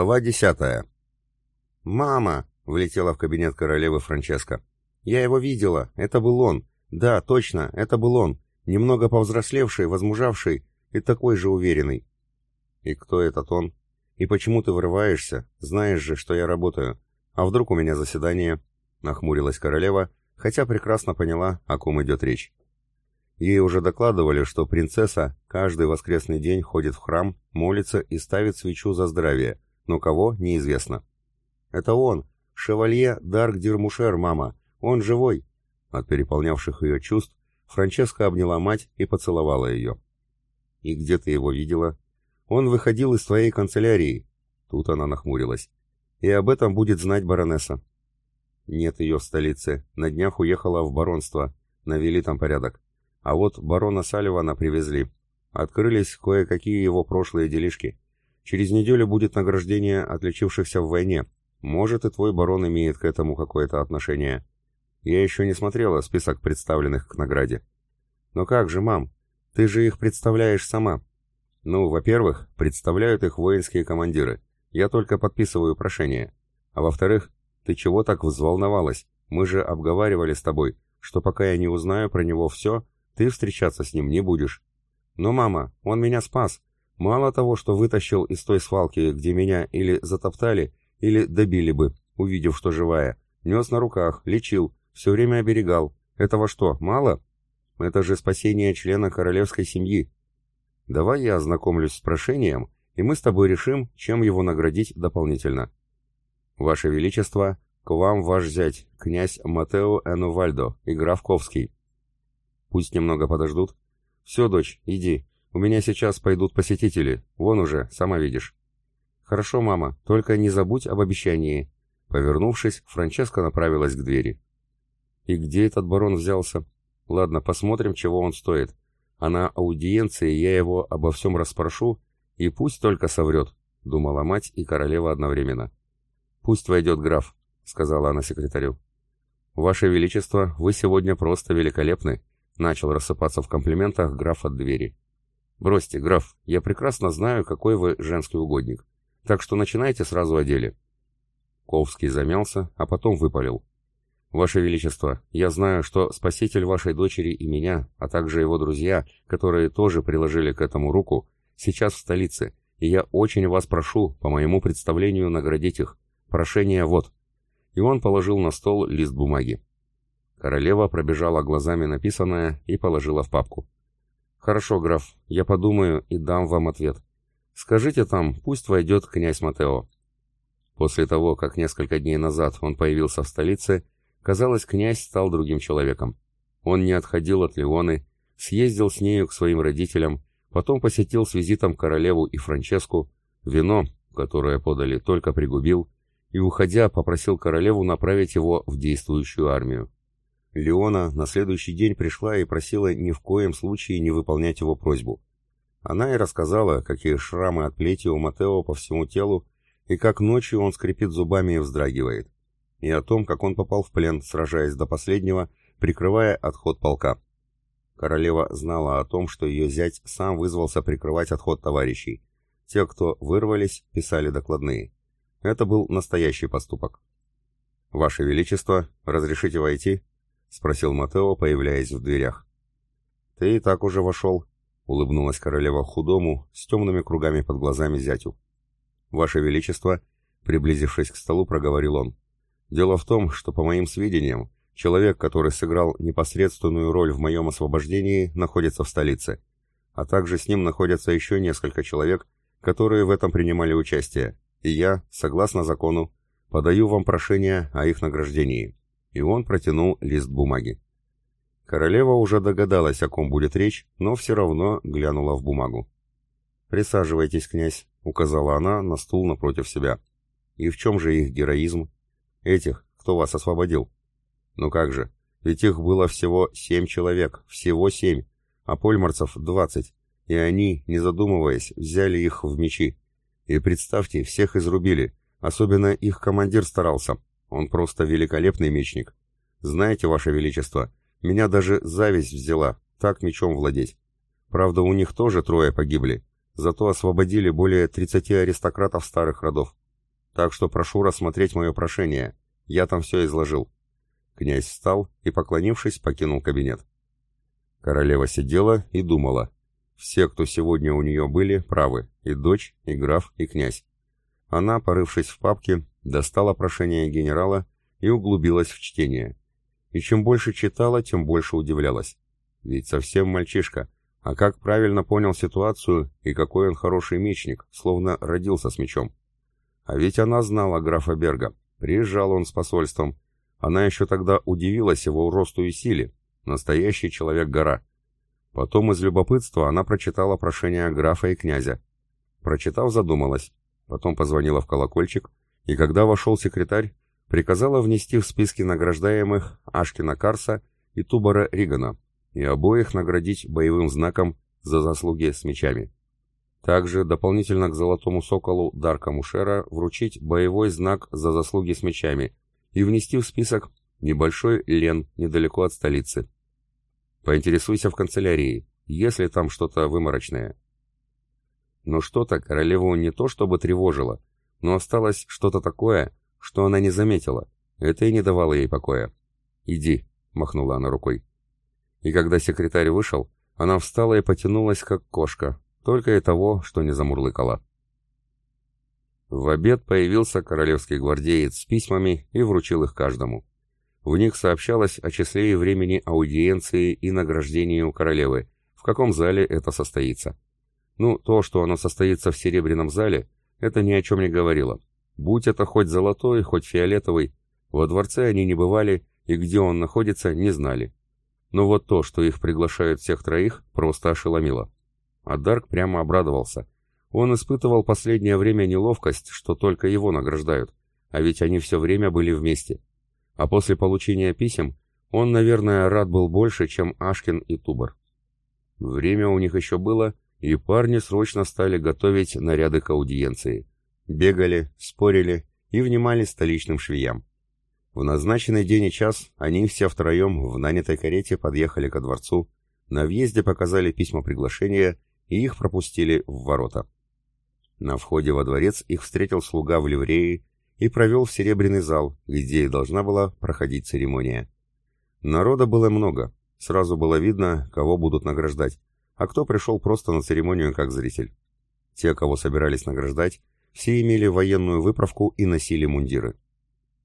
Глава десятая. «Мама!» — влетела в кабинет королевы Франческа. «Я его видела. Это был он. Да, точно, это был он. Немного повзрослевший, возмужавший и такой же уверенный». «И кто этот он? И почему ты врываешься? Знаешь же, что я работаю. А вдруг у меня заседание?» — нахмурилась королева, хотя прекрасно поняла, о ком идет речь. Ей уже докладывали, что принцесса каждый воскресный день ходит в храм, молится и ставит свечу за здравие — но кого – неизвестно. «Это он, шевалье Дарк Дирмушер, мама, он живой!» От переполнявших ее чувств Франческа обняла мать и поцеловала ее. «И где ты его видела?» «Он выходил из твоей канцелярии». Тут она нахмурилась. «И об этом будет знать баронесса». «Нет ее в столице. На днях уехала в баронство. Навели там порядок. А вот барона Салливана привезли. Открылись кое-какие его прошлые делишки. Через неделю будет награждение отличившихся в войне. Может, и твой барон имеет к этому какое-то отношение. Я еще не смотрела список представленных к награде. Но как же, мам, ты же их представляешь сама. Ну, во-первых, представляют их воинские командиры. Я только подписываю прошение. А во-вторых, ты чего так взволновалась? Мы же обговаривали с тобой, что пока я не узнаю про него все, ты встречаться с ним не будешь. Но, мама, он меня спас, Мало того, что вытащил из той свалки, где меня или затоптали, или добили бы, увидев, что живая. Нес на руках, лечил, все время оберегал. Этого что, мало? Это же спасение члена королевской семьи. Давай я ознакомлюсь с прошением, и мы с тобой решим, чем его наградить дополнительно. Ваше Величество, к вам ваш зять, князь Матео Энувальдо и граф Ковский. Пусть немного подождут. Все, дочь, иди, у меня сейчас пойдут посетители. Вон уже, сама видишь». «Хорошо, мама, только не забудь об обещании». Повернувшись, Франческа направилась к двери. «И где этот барон взялся? Ладно, посмотрим, чего он стоит. А на аудиенции я его обо всем расспрошу, и пусть только соврет», — думала мать и королева одновременно. «Пусть войдет граф», — сказала она секретарю. «Ваше Величество, вы сегодня просто великолепны», — начал рассыпаться в комплиментах граф от двери. «Бросьте, граф, я прекрасно знаю, какой вы женский угодник. Так что начинайте сразу о деле». Ковский замялся, а потом выпалил. «Ваше Величество, я знаю, что спаситель вашей дочери и меня, а также его друзья, которые тоже приложили к этому руку, сейчас в столице, и я очень вас прошу, по моему представлению, наградить их. Прошение вот». И он положил на стол лист бумаги. Королева пробежала глазами написанное и положила в папку. «Хорошо, граф, я подумаю и дам вам ответ. Скажите там, пусть войдет князь Матео». После того, как несколько дней назад он появился в столице, казалось, князь стал другим человеком. Он не отходил от Леоны, съездил с нею к своим родителям, потом посетил с визитом королеву и Франческу, вино, которое подали, только пригубил, и, уходя, попросил королеву направить его в действующую армию. Леона на следующий день пришла и просила ни в коем случае не выполнять его просьбу. Она и рассказала, какие шрамы от плети у Матео по всему телу, и как ночью он скрипит зубами и вздрагивает, и о том, как он попал в плен, сражаясь до последнего, прикрывая отход полка. Королева знала о том, что ее зять сам вызвался прикрывать отход товарищей. Те, кто вырвались, писали докладные. Это был настоящий поступок. «Ваше Величество, разрешите войти?» — спросил Матео, появляясь в дверях. «Ты и так уже вошел», — улыбнулась королева худому, с темными кругами под глазами зятю. «Ваше Величество», — приблизившись к столу, проговорил он, — «дело в том, что, по моим сведениям, человек, который сыграл непосредственную роль в моем освобождении, находится в столице, а также с ним находятся еще несколько человек, которые в этом принимали участие, и я, согласно закону, подаю вам прошение о их награждении» и он протянул лист бумаги. Королева уже догадалась, о ком будет речь, но все равно глянула в бумагу. «Присаживайтесь, князь», — указала она на стул напротив себя. «И в чем же их героизм? Этих, кто вас освободил?» «Ну как же, ведь их было всего семь человек, всего семь, а польмарцев двадцать, и они, не задумываясь, взяли их в мечи. И представьте, всех изрубили, особенно их командир старался, он просто великолепный мечник. Знаете, Ваше Величество, меня даже зависть взяла, так мечом владеть. Правда, у них тоже трое погибли, зато освободили более 30 аристократов старых родов. Так что прошу рассмотреть мое прошение. Я там все изложил. Князь встал и, поклонившись, покинул кабинет. Королева сидела и думала. Все, кто сегодня у нее были, правы. И дочь, и граф, и князь. Она, порывшись в папке, достала прошение генерала и углубилась в чтение. И чем больше читала, тем больше удивлялась. Ведь совсем мальчишка, а как правильно понял ситуацию и какой он хороший мечник, словно родился с мечом. А ведь она знала графа Берга, приезжал он с посольством. Она еще тогда удивилась его росту и силе, настоящий человек-гора. Потом из любопытства она прочитала прошение графа и князя. Прочитав, задумалась. Потом позвонила в колокольчик и когда вошел секретарь, приказала внести в списки награждаемых Ашкина Карса и Тубара Ригана, и обоих наградить боевым знаком за заслуги с мечами. Также дополнительно к «Золотому соколу» Дарка Мушера вручить боевой знак за заслуги с мечами и внести в список небольшой Лен недалеко от столицы. Поинтересуйся в канцелярии, если там что-то выморочное. Но что-то королеву не то чтобы тревожило, но осталось что-то такое, что она не заметила. Это и не давало ей покоя. «Иди», — махнула она рукой. И когда секретарь вышел, она встала и потянулась, как кошка, только и того, что не замурлыкала. В обед появился королевский гвардеец с письмами и вручил их каждому. В них сообщалось о числе и времени аудиенции и награждении у королевы, в каком зале это состоится. Ну, то, что оно состоится в Серебряном зале, это ни о чем не говорило. Будь это хоть золотой, хоть фиолетовый, во дворце они не бывали и где он находится, не знали. Но вот то, что их приглашают всех троих, просто ошеломило. А Дарк прямо обрадовался. Он испытывал последнее время неловкость, что только его награждают, а ведь они все время были вместе. А после получения писем он, наверное, рад был больше, чем Ашкин и Тубар. Время у них еще было, и парни срочно стали готовить наряды к аудиенции. Бегали, спорили и внимали столичным швеям. В назначенный день и час они все втроем в нанятой карете подъехали ко дворцу, на въезде показали письма приглашения и их пропустили в ворота. На входе во дворец их встретил слуга в ливреи и провел в серебряный зал, где и должна была проходить церемония. Народа было много, сразу было видно, кого будут награждать, а кто пришел просто на церемонию как зритель. Те, кого собирались награждать, все имели военную выправку и носили мундиры.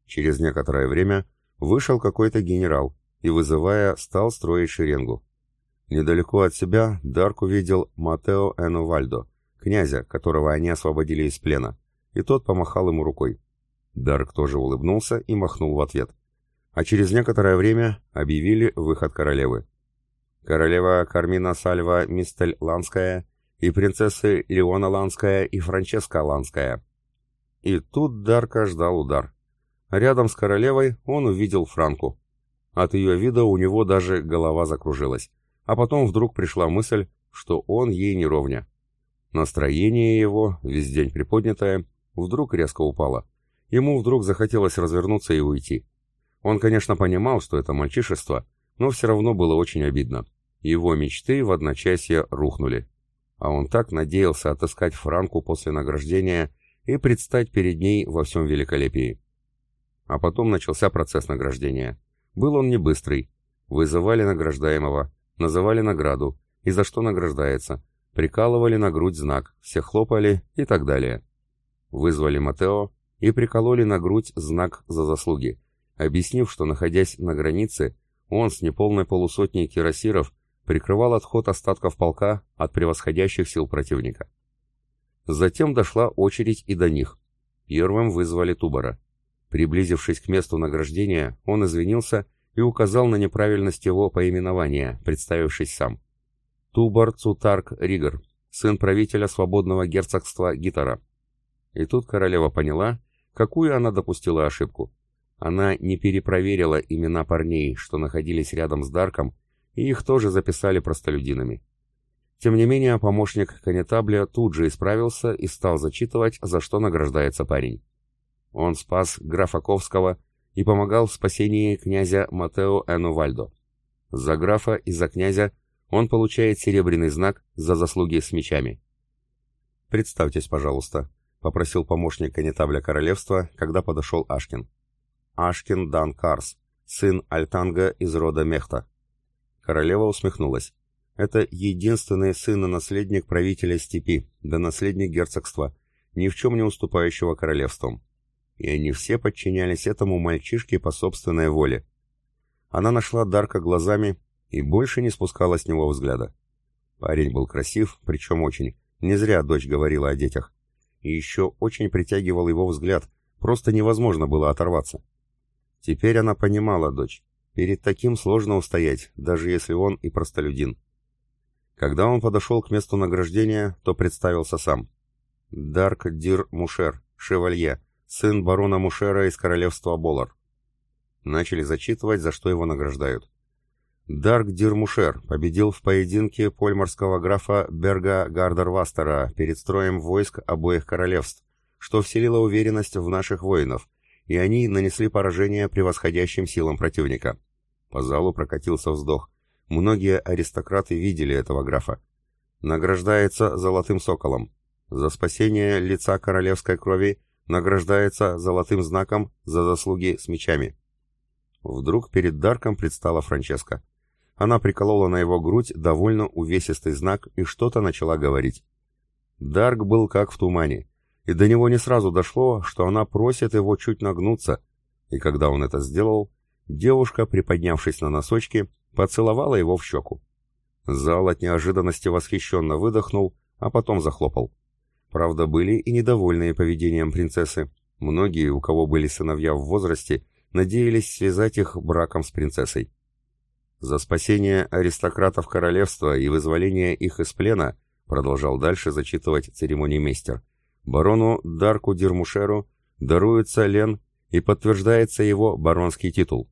Через некоторое время вышел какой-то генерал и, вызывая, стал строить шеренгу. Недалеко от себя Дарк увидел Матео Энувальдо, князя, которого они освободили из плена, и тот помахал ему рукой. Дарк тоже улыбнулся и махнул в ответ. А через некоторое время объявили выход королевы королева Кармина Сальва Мистель Ланская и принцессы Леона Ланская и Франческа Ланская. И тут Дарка ждал удар. Рядом с королевой он увидел Франку. От ее вида у него даже голова закружилась. А потом вдруг пришла мысль, что он ей не ровня. Настроение его, весь день приподнятое, вдруг резко упало. Ему вдруг захотелось развернуться и уйти. Он, конечно, понимал, что это мальчишество, но все равно было очень обидно. Его мечты в одночасье рухнули. А он так надеялся отыскать Франку после награждения и предстать перед ней во всем великолепии. А потом начался процесс награждения. Был он не быстрый. Вызывали награждаемого, называли награду, и за что награждается, прикалывали на грудь знак, все хлопали и так далее. Вызвали Матео и прикололи на грудь знак за заслуги, объяснив, что, находясь на границе, он с неполной полусотней кирасиров прикрывал отход остатков полка от превосходящих сил противника. Затем дошла очередь и до них. Первым вызвали Тубора. Приблизившись к месту награждения, он извинился и указал на неправильность его поименования, представившись сам. Тубор Цутарк Ригер, сын правителя свободного герцогства Гитара. И тут королева поняла, какую она допустила ошибку. Она не перепроверила имена парней, что находились рядом с Дарком, и их тоже записали простолюдинами. Тем не менее, помощник конетабля тут же исправился и стал зачитывать, за что награждается парень. Он спас графа Ковского и помогал в спасении князя Матео Энувальдо. За графа и за князя он получает серебряный знак за заслуги с мечами. «Представьтесь, пожалуйста», — попросил помощник конетабля королевства, когда подошел Ашкин. «Ашкин Дан Карс, сын Альтанга из рода Мехта», Королева усмехнулась. Это единственный сын и наследник правителя степи, да наследник герцогства, ни в чем не уступающего королевством. И они все подчинялись этому мальчишке по собственной воле. Она нашла Дарка глазами и больше не спускала с него взгляда. Парень был красив, причем очень. Не зря дочь говорила о детях. И еще очень притягивал его взгляд, просто невозможно было оторваться. Теперь она понимала дочь. Перед таким сложно устоять, даже если он и простолюдин. Когда он подошел к месту награждения, то представился сам. Дарк Дир Мушер, шевалье, сын барона Мушера из королевства Болар. Начали зачитывать, за что его награждают. Дарк Дир Мушер победил в поединке польморского графа Берга Гардервастера перед строем войск обоих королевств, что вселило уверенность в наших воинов, и они нанесли поражение превосходящим силам противника. По залу прокатился вздох. Многие аристократы видели этого графа. Награждается золотым соколом. За спасение лица королевской крови награждается золотым знаком за заслуги с мечами. Вдруг перед Дарком предстала Франческа. Она приколола на его грудь довольно увесистый знак и что-то начала говорить. Дарк был как в тумане, и до него не сразу дошло, что она просит его чуть нагнуться, и когда он это сделал, Девушка, приподнявшись на носочки, поцеловала его в щеку. Зал от неожиданности восхищенно выдохнул, а потом захлопал. Правда, были и недовольные поведением принцессы. Многие, у кого были сыновья в возрасте, надеялись связать их браком с принцессой. «За спасение аристократов королевства и вызволение их из плена», продолжал дальше зачитывать церемонимейстер, барону Дарку Дермушеру даруется лен и подтверждается его баронский титул.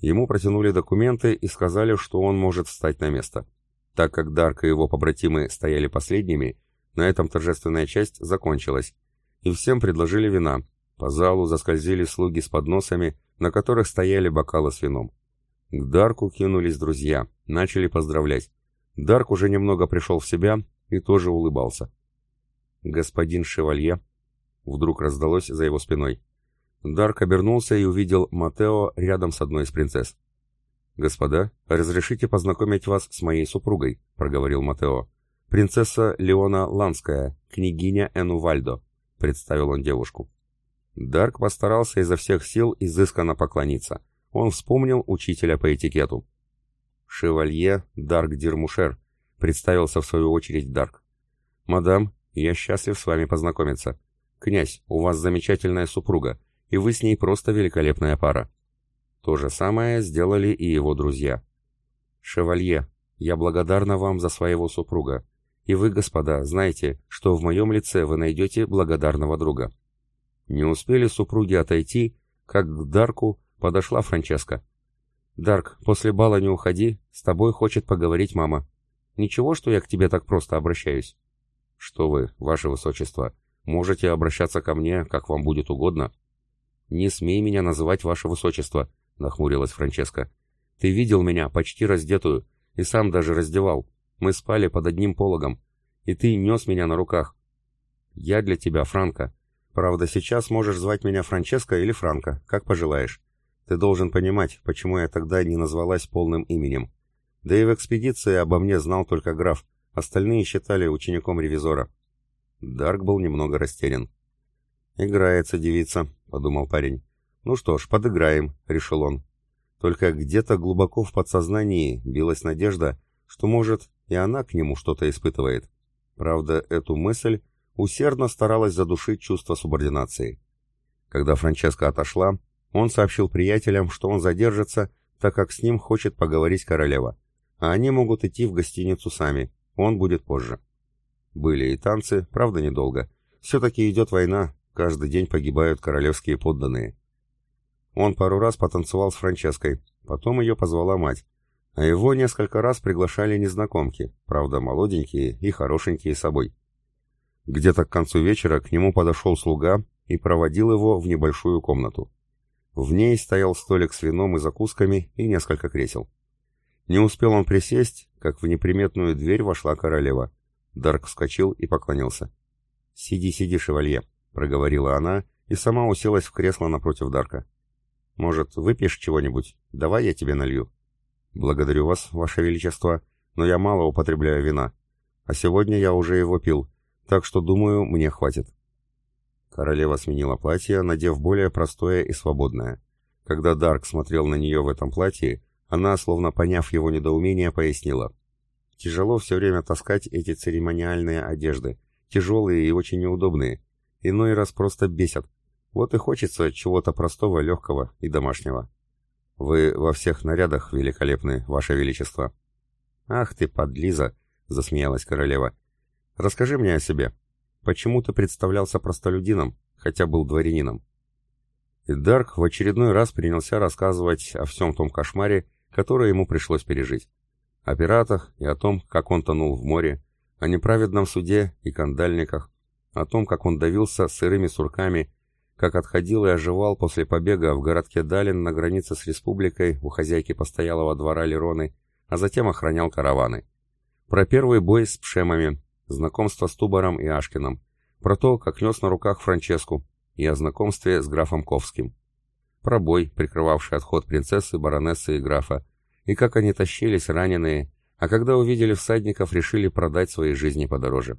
Ему протянули документы и сказали, что он может встать на место. Так как Дарк и его побратимы стояли последними, на этом торжественная часть закончилась, и всем предложили вина. По залу заскользили слуги с подносами, на которых стояли бокалы с вином. К Дарку кинулись друзья, начали поздравлять. Дарк уже немного пришел в себя и тоже улыбался. «Господин Шевалье!» Вдруг раздалось за его спиной. Дарк обернулся и увидел Матео рядом с одной из принцесс. «Господа, разрешите познакомить вас с моей супругой», — проговорил Матео. «Принцесса Леона Ланская, княгиня Энувальдо», — представил он девушку. Дарк постарался изо всех сил изысканно поклониться. Он вспомнил учителя по этикету. «Шевалье Дарк Дирмушер», — представился в свою очередь Дарк. «Мадам, я счастлив с вами познакомиться. Князь, у вас замечательная супруга и вы с ней просто великолепная пара. То же самое сделали и его друзья. «Шевалье, я благодарна вам за своего супруга, и вы, господа, знаете, что в моем лице вы найдете благодарного друга». Не успели супруги отойти, как к Дарку подошла Франческа. «Дарк, после бала не уходи, с тобой хочет поговорить мама. Ничего, что я к тебе так просто обращаюсь?» «Что вы, ваше высочество, можете обращаться ко мне, как вам будет угодно», «Не смей меня называть ваше высочество», — нахмурилась Франческа. «Ты видел меня почти раздетую, и сам даже раздевал. Мы спали под одним пологом, и ты нес меня на руках. Я для тебя, Франко. Правда, сейчас можешь звать меня Франческа или Франко, как пожелаешь. Ты должен понимать, почему я тогда не назвалась полным именем. Да и в экспедиции обо мне знал только граф, остальные считали учеником ревизора». Дарк был немного растерян. «Играется девица», — подумал парень. «Ну что ж, подыграем», — решил он. Только где-то глубоко в подсознании билась надежда, что, может, и она к нему что-то испытывает. Правда, эту мысль усердно старалась задушить чувство субординации. Когда Франческа отошла, он сообщил приятелям, что он задержится, так как с ним хочет поговорить королева. А они могут идти в гостиницу сами, он будет позже. Были и танцы, правда, недолго. Все-таки идет война, Каждый день погибают королевские подданные. Он пару раз потанцевал с Франческой, потом ее позвала мать, а его несколько раз приглашали незнакомки, правда молоденькие и хорошенькие собой. Где-то к концу вечера к нему подошел слуга и проводил его в небольшую комнату. В ней стоял столик с вином и закусками и несколько кресел. Не успел он присесть, как в неприметную дверь вошла королева. Дарк вскочил и поклонился. «Сиди, сиди, шевалье», проговорила она и сама уселась в кресло напротив Дарка. «Может, выпьешь чего-нибудь? Давай я тебе налью». «Благодарю вас, Ваше Величество, но я мало употребляю вина. А сегодня я уже его пил, так что, думаю, мне хватит». Королева сменила платье, надев более простое и свободное. Когда Дарк смотрел на нее в этом платье, она, словно поняв его недоумение, пояснила. «Тяжело все время таскать эти церемониальные одежды, тяжелые и очень неудобные иной раз просто бесят. Вот и хочется чего-то простого, легкого и домашнего. Вы во всех нарядах великолепны, Ваше Величество. Ах ты, подлиза, засмеялась королева. Расскажи мне о себе. Почему ты представлялся простолюдином, хотя был дворянином? И Дарк в очередной раз принялся рассказывать о всем том кошмаре, который ему пришлось пережить. О пиратах и о том, как он тонул в море, о неправедном суде и кандальниках, о том, как он давился сырыми сурками, как отходил и оживал после побега в городке Далин на границе с республикой у хозяйки постоялого двора Лероны, а затем охранял караваны. Про первый бой с пшемами, знакомство с Тубаром и Ашкиным, про то, как нес на руках Франческу, и о знакомстве с графом Ковским. Про бой, прикрывавший отход принцессы, баронессы и графа, и как они тащились раненые, а когда увидели всадников, решили продать свои жизни подороже.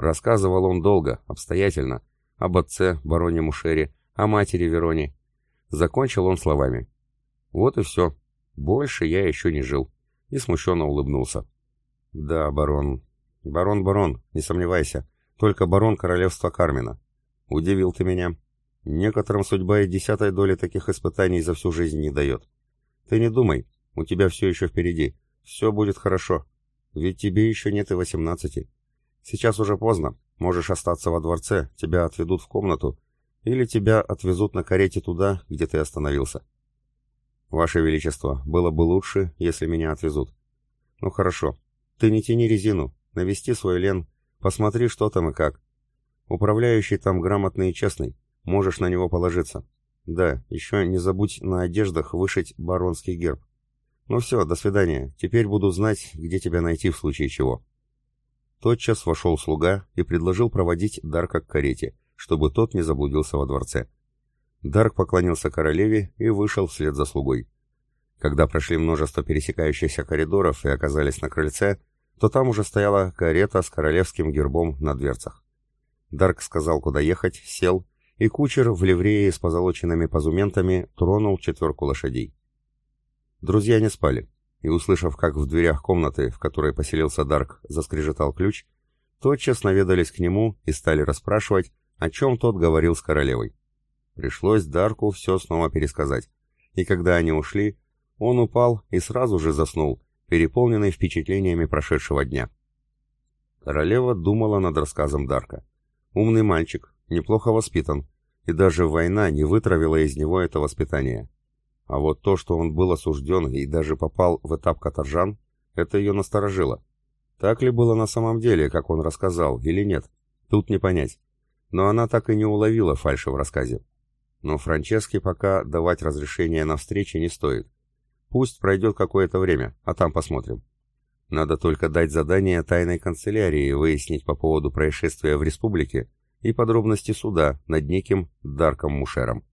Рассказывал он долго, обстоятельно, об отце, бароне Мушере, о матери Вероне. Закончил он словами. «Вот и все. Больше я еще не жил». И смущенно улыбнулся. «Да, барон. Барон, барон, не сомневайся. Только барон королевства Кармина. Удивил ты меня. Некоторым судьба и десятой доли таких испытаний за всю жизнь не дает. Ты не думай, у тебя все еще впереди. Все будет хорошо. Ведь тебе еще нет и восемнадцати. Сейчас уже поздно. Можешь остаться во дворце, тебя отведут в комнату, или тебя отвезут на карете туда, где ты остановился. Ваше Величество, было бы лучше, если меня отвезут. Ну хорошо. Ты не тяни резину, навести свой лен, посмотри, что там и как. Управляющий там грамотный и честный, можешь на него положиться. Да, еще не забудь на одеждах вышить баронский герб. Ну все, до свидания, теперь буду знать, где тебя найти в случае чего». Тотчас вошел слуга и предложил проводить Дарка к карете, чтобы тот не заблудился во дворце. Дарк поклонился королеве и вышел вслед за слугой. Когда прошли множество пересекающихся коридоров и оказались на крыльце, то там уже стояла карета с королевским гербом на дверцах. Дарк сказал, куда ехать, сел, и кучер в ливрее с позолоченными пазументами тронул четверку лошадей. Друзья не спали и, услышав, как в дверях комнаты, в которой поселился Дарк, заскрежетал ключ, тотчас наведались к нему и стали расспрашивать, о чем тот говорил с королевой. Пришлось Дарку все снова пересказать, и когда они ушли, он упал и сразу же заснул, переполненный впечатлениями прошедшего дня. Королева думала над рассказом Дарка. Умный мальчик, неплохо воспитан, и даже война не вытравила из него это воспитание. А вот то, что он был осужден и даже попал в этап каторжан, это ее насторожило. Так ли было на самом деле, как он рассказал, или нет, тут не понять. Но она так и не уловила фальши в рассказе. Но Франческе пока давать разрешение на встречи не стоит. Пусть пройдет какое-то время, а там посмотрим. Надо только дать задание тайной канцелярии выяснить по поводу происшествия в республике и подробности суда над неким Дарком Мушером.